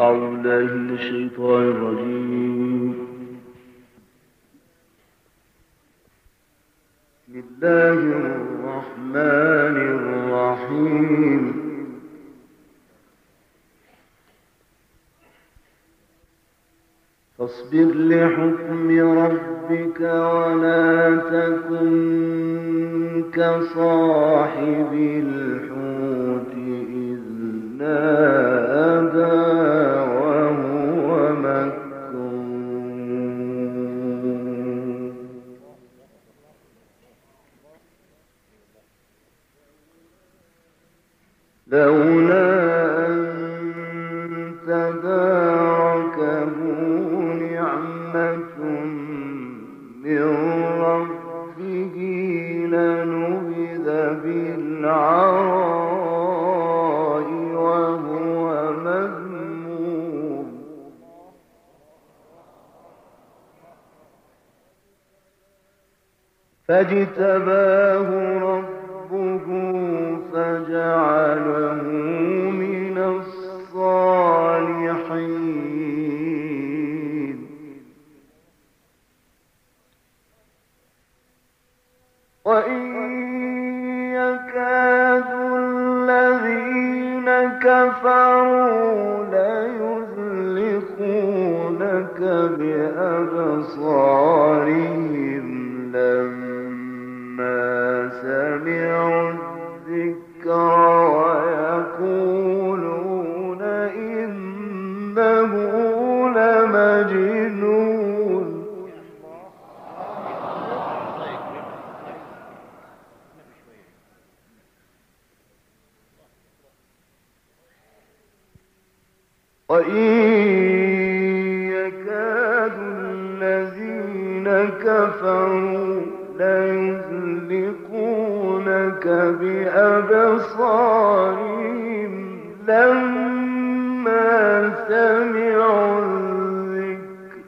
أعوذ من الشيطان الرجيم. بسم الله الرحمن الرحيم. فاصبر لحكم ربك ولا تكن كصاحب الحوت إذ نادى فاجتباه ربه فجعله من الصالحين. وإن يكاد الذين كفروا ليزلقونك بأبصارهم بأبصارهم لما سمعوا الذكر.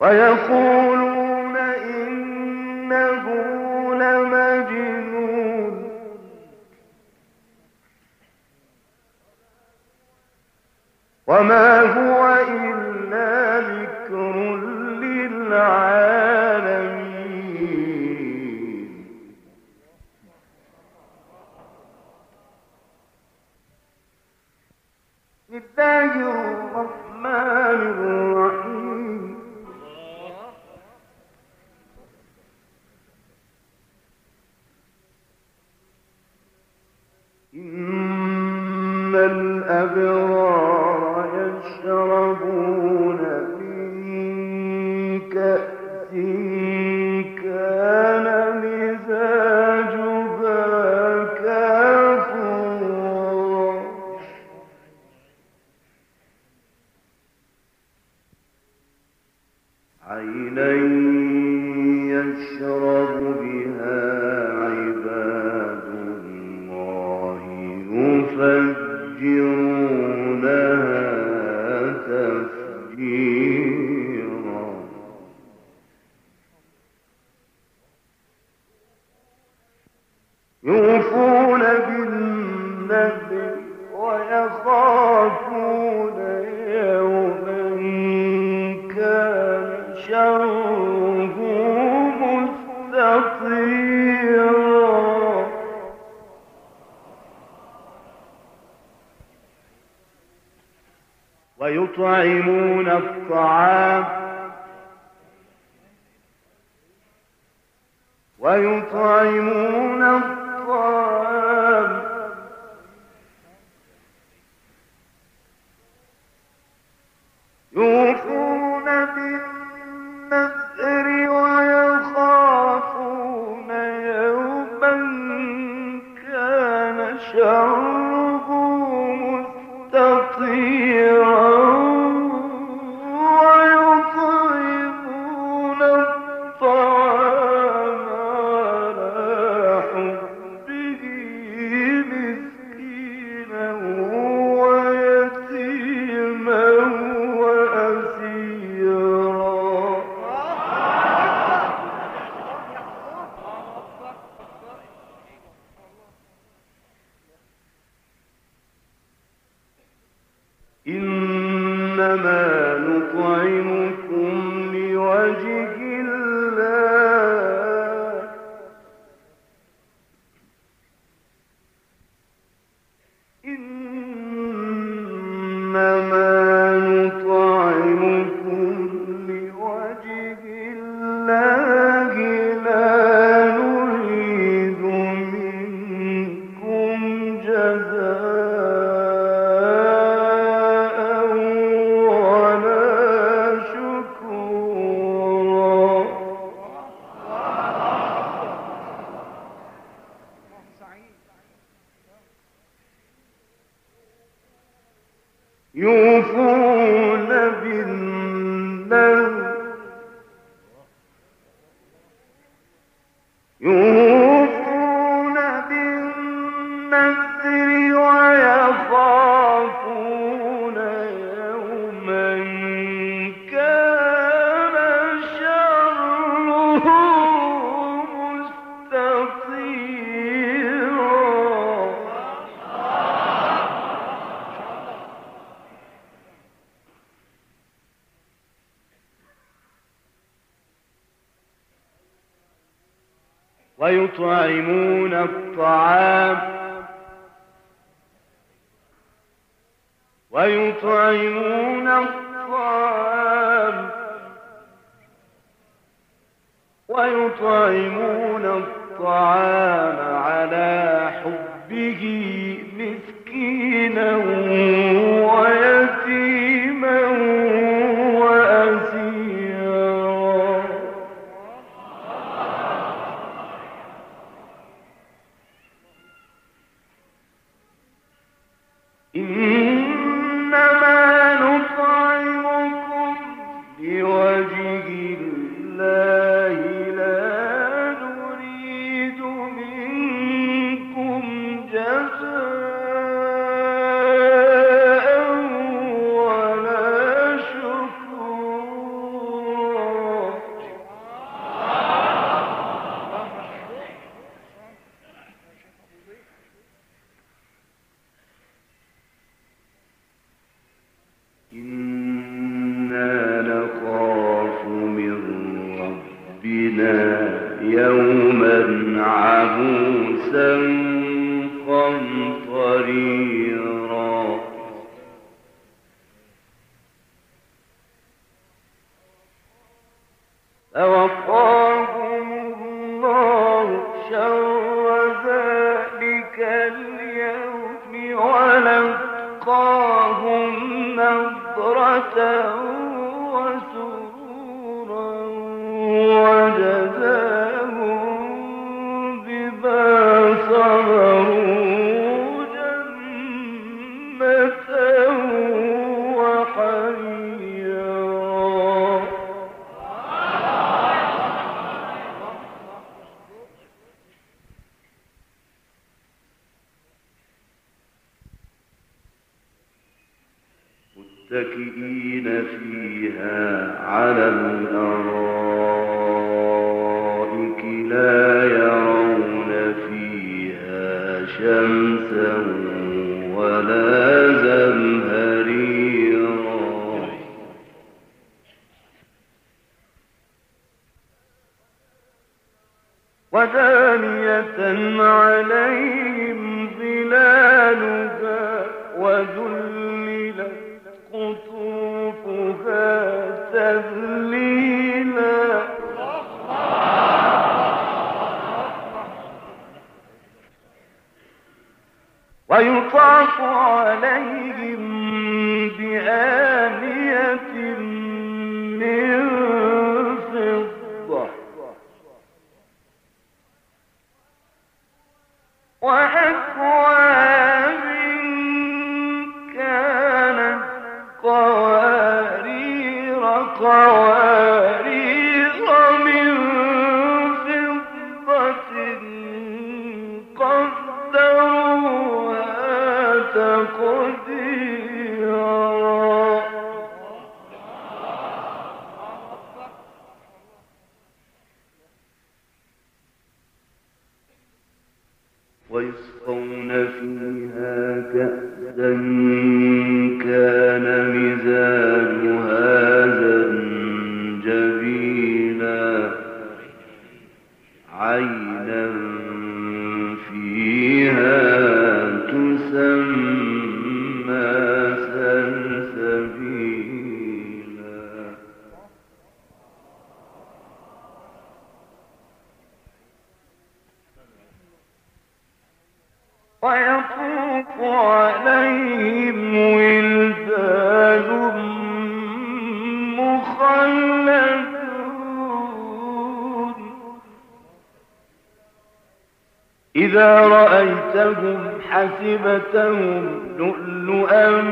ويقولون إنه لمجنون. وما هو ويطعمون الطعام ويطعمون الطعام يوفون بالنذر الله ويطعمون ويطعمون الطعام ويطعمون الطعام على حبه مسكينا Mm-hmm. متكئين ويطاف عليهم بآنية من فضة. وأكواب كانت قوارير قوارير تقديرا حسبتهم لؤلؤا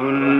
وحلوا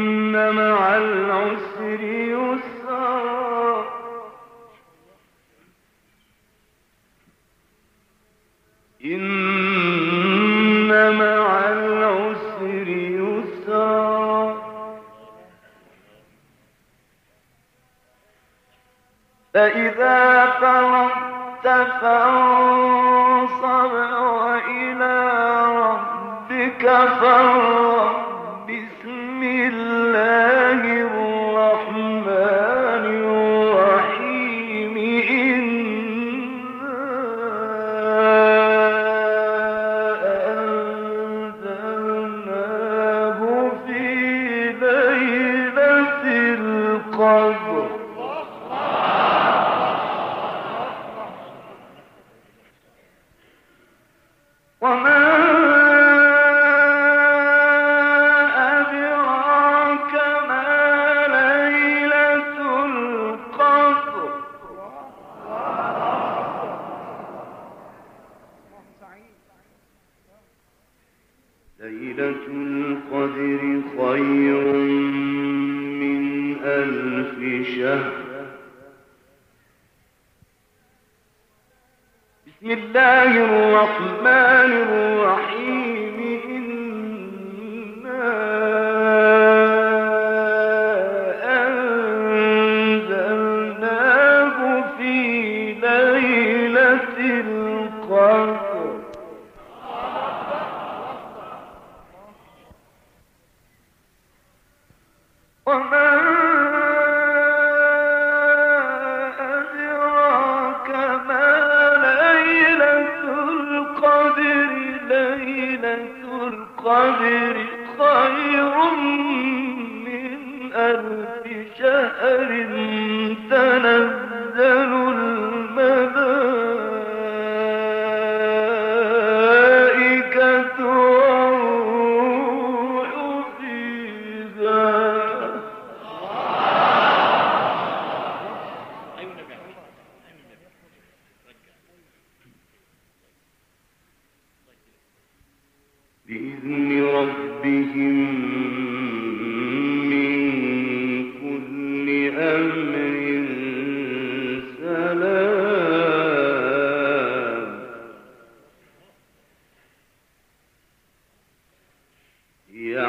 فإذا ليلة القدر خير من ألف شهر. بسم الله الرحمن الرحيم. إنا أنزلناه في ليلة القدر.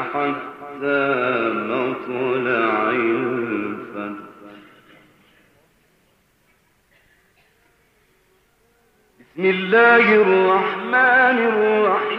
حتى مطلع الفجر بسم الله الرحمن الرحيم.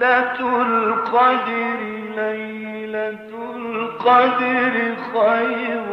ليلة القدر ليلة القدر خير.